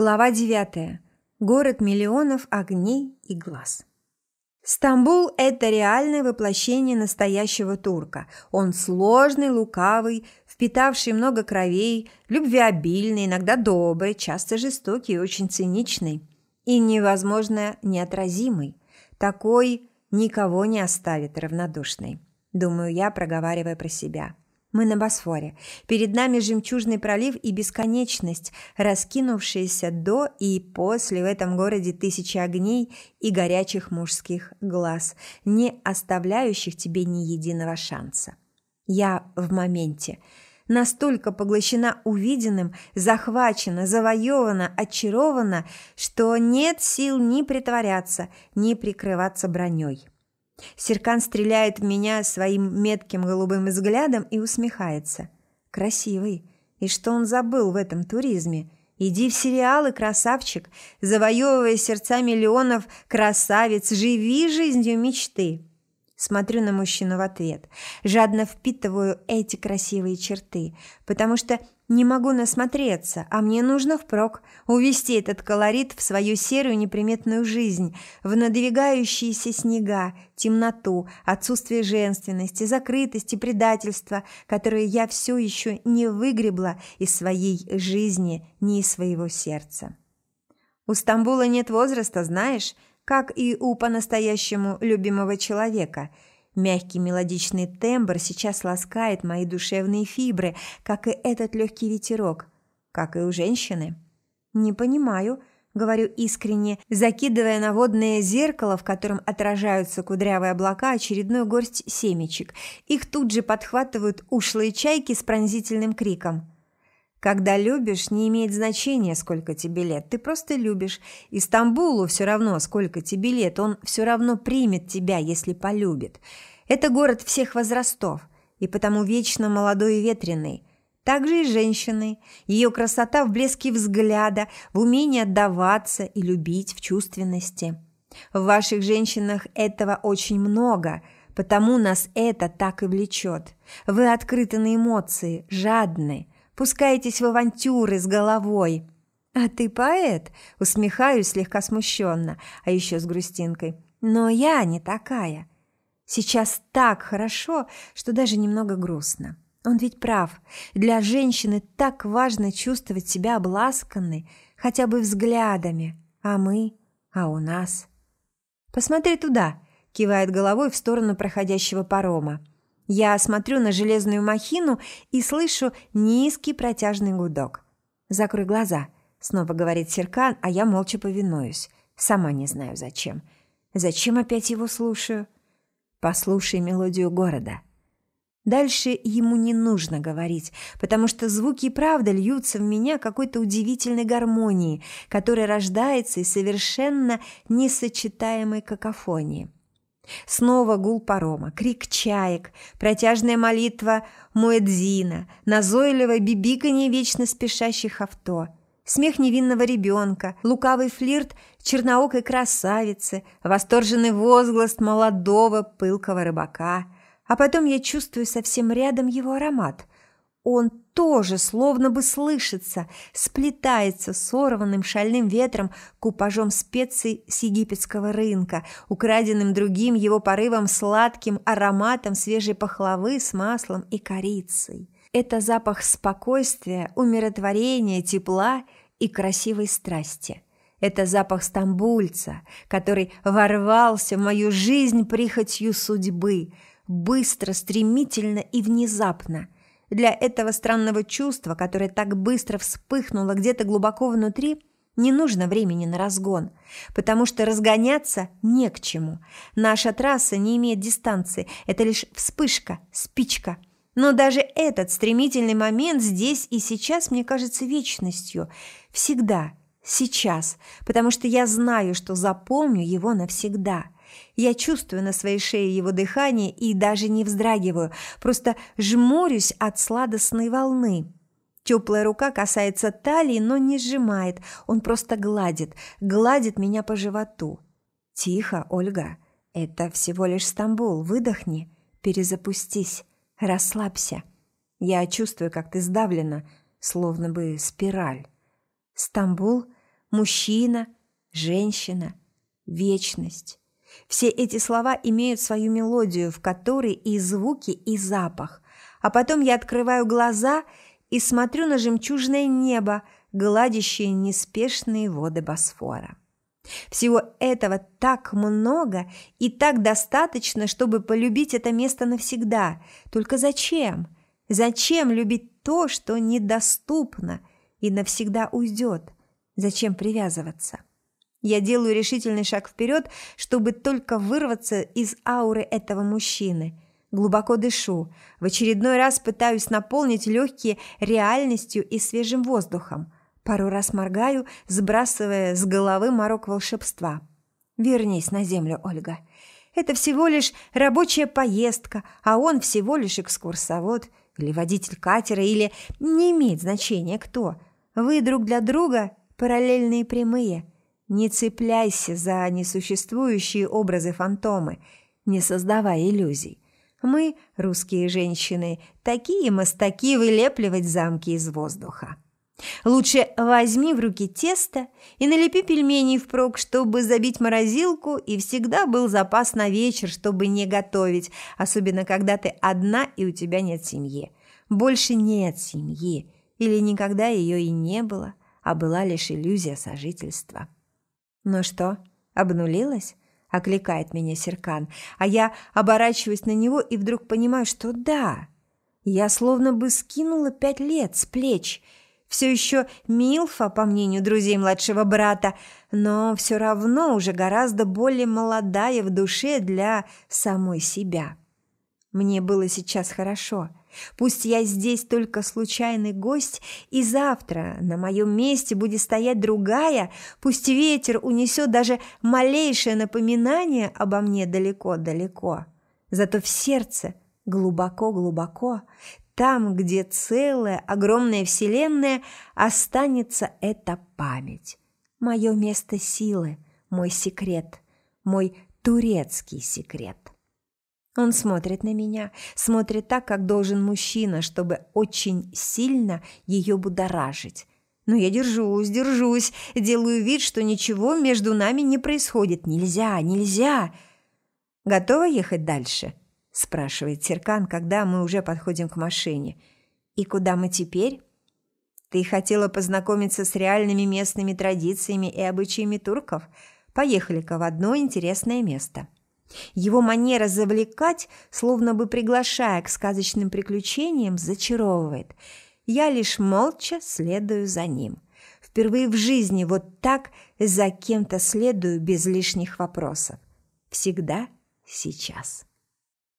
Глава 9. Город миллионов огней и глаз. Стамбул – это реальное воплощение настоящего турка. Он сложный, лукавый, впитавший много кровей, любвеобильный, иногда добрый, часто жестокий и очень циничный. И невозможно неотразимый. Такой никого не оставит равнодушной. Думаю я, проговаривая про себя. Мы на Босфоре. Перед нами жемчужный пролив и бесконечность, раскинувшаяся до и после в этом городе тысячи огней и горячих мужских глаз, не оставляющих тебе ни единого шанса. Я в моменте. Настолько поглощена увиденным, захвачена, завоевана, очарована, что нет сил ни притворяться, ни прикрываться броней. Серкан стреляет в меня своим метким голубым взглядом и усмехается. Красивый. И что он забыл в этом туризме? Иди в сериалы, красавчик, завоевывая сердца миллионов красавиц, живи жизнью мечты. Смотрю на мужчину в ответ, жадно впитываю эти красивые черты, потому что не могу насмотреться, а мне нужно впрок увести этот колорит в свою серую неприметную жизнь, в надвигающиеся снега, темноту, отсутствие женственности, закрытости, предательства, которые я все еще не выгребла из своей жизни, ни из своего сердца. У Стамбула нет возраста, знаешь, как и у по-настоящему любимого человека – Мягкий мелодичный тембр сейчас ласкает мои душевные фибры, как и этот легкий ветерок, как и у женщины. «Не понимаю», — говорю искренне, закидывая на водное зеркало, в котором отражаются кудрявые облака, очередную горсть семечек. Их тут же подхватывают ушлые чайки с пронзительным криком. Когда любишь, не имеет значения, сколько тебе лет. Ты просто любишь. И Стамбулу все равно, сколько тебе лет. Он все равно примет тебя, если полюбит. Это город всех возрастов, и потому вечно молодой и ветреный. Также и женщины. Ее красота в блеске взгляда, в умении отдаваться и любить в чувственности. В ваших женщинах этого очень много, потому нас это так и влечет. Вы открыты на эмоции, жадны, пускаетесь в авантюры с головой. А ты поэт? Усмехаюсь слегка смущенно, а еще с грустинкой. Но я не такая. Сейчас так хорошо, что даже немного грустно. Он ведь прав. Для женщины так важно чувствовать себя обласканной, хотя бы взглядами. А мы? А у нас? «Посмотри туда!» – кивает головой в сторону проходящего парома. Я смотрю на железную махину и слышу низкий протяжный гудок. «Закрой глаза», – снова говорит Серкан, а я молча повинуюсь. Сама не знаю зачем. Зачем опять его слушаю? Послушай мелодию города. Дальше ему не нужно говорить, потому что звуки и правда льются в меня какой-то удивительной гармонии, которая рождается из совершенно несочетаемой какофонии. Снова гул парома, крик чаек, протяжная молитва Муэдзина, назойливое бибиканье вечно спешащих авто – смех невинного ребенка, лукавый флирт черноокой красавицы, восторженный возглас молодого пылкого рыбака. А потом я чувствую совсем рядом его аромат. Он тоже словно бы слышится, сплетается сорванным шальным ветром купажом специй с египетского рынка, украденным другим его порывом сладким ароматом свежей пахлавы с маслом и корицей. Это запах спокойствия, умиротворения, тепла и красивой страсти. Это запах стамбульца, который ворвался в мою жизнь прихотью судьбы, быстро, стремительно и внезапно. Для этого странного чувства, которое так быстро вспыхнуло где-то глубоко внутри, не нужно времени на разгон, потому что разгоняться не к чему. Наша трасса не имеет дистанции, это лишь вспышка, спичка – но даже этот стремительный момент здесь и сейчас мне кажется вечностью. Всегда, сейчас, потому что я знаю, что запомню его навсегда. Я чувствую на своей шее его дыхание и даже не вздрагиваю, просто жмурюсь от сладостной волны. Теплая рука касается талии, но не сжимает, он просто гладит, гладит меня по животу. «Тихо, Ольга, это всего лишь Стамбул, выдохни, перезапустись». Расслабься. Я чувствую, как ты сдавлена, словно бы спираль. Стамбул, мужчина, женщина, вечность. Все эти слова имеют свою мелодию, в которой и звуки, и запах. А потом я открываю глаза и смотрю на жемчужное небо, гладящее неспешные воды Босфора. Всего этого так много и так достаточно, чтобы полюбить это место навсегда. Только зачем? Зачем любить то, что недоступно и навсегда уйдет? Зачем привязываться? Я делаю решительный шаг вперед, чтобы только вырваться из ауры этого мужчины. Глубоко дышу. В очередной раз пытаюсь наполнить легкие реальностью и свежим воздухом. Пару раз моргаю, сбрасывая с головы морок волшебства. «Вернись на землю, Ольга. Это всего лишь рабочая поездка, а он всего лишь экскурсовод или водитель катера, или не имеет значения кто. Вы друг для друга параллельные прямые. Не цепляйся за несуществующие образы-фантомы, не создавай иллюзий. Мы, русские женщины, такие мастаки вылепливать замки из воздуха. Лучше возьми в руки тесто и налепи пельменей впрок, чтобы забить морозилку, и всегда был запас на вечер, чтобы не готовить, особенно когда ты одна и у тебя нет семьи. Больше нет семьи, или никогда ее и не было, а была лишь иллюзия сожительства. «Ну что, обнулилась?» – окликает меня Серкан, а я оборачиваюсь на него и вдруг понимаю, что да, я словно бы скинула пять лет с плеч – все еще Милфа, по мнению друзей младшего брата, но все равно уже гораздо более молодая в душе для самой себя. Мне было сейчас хорошо. Пусть я здесь только случайный гость, и завтра на моем месте будет стоять другая, пусть ветер унесет даже малейшее напоминание обо мне далеко-далеко. Зато в сердце глубоко-глубоко там, где целая огромная вселенная, останется эта память. Мое место силы, мой секрет, мой турецкий секрет. Он смотрит на меня, смотрит так, как должен мужчина, чтобы очень сильно ее будоражить. Но я держусь, держусь, делаю вид, что ничего между нами не происходит. Нельзя, нельзя. Готова ехать дальше? спрашивает Серкан, когда мы уже подходим к машине. «И куда мы теперь?» «Ты хотела познакомиться с реальными местными традициями и обычаями турков? Поехали-ка в одно интересное место». Его манера завлекать, словно бы приглашая к сказочным приключениям, зачаровывает. Я лишь молча следую за ним. Впервые в жизни вот так за кем-то следую без лишних вопросов. Всегда сейчас.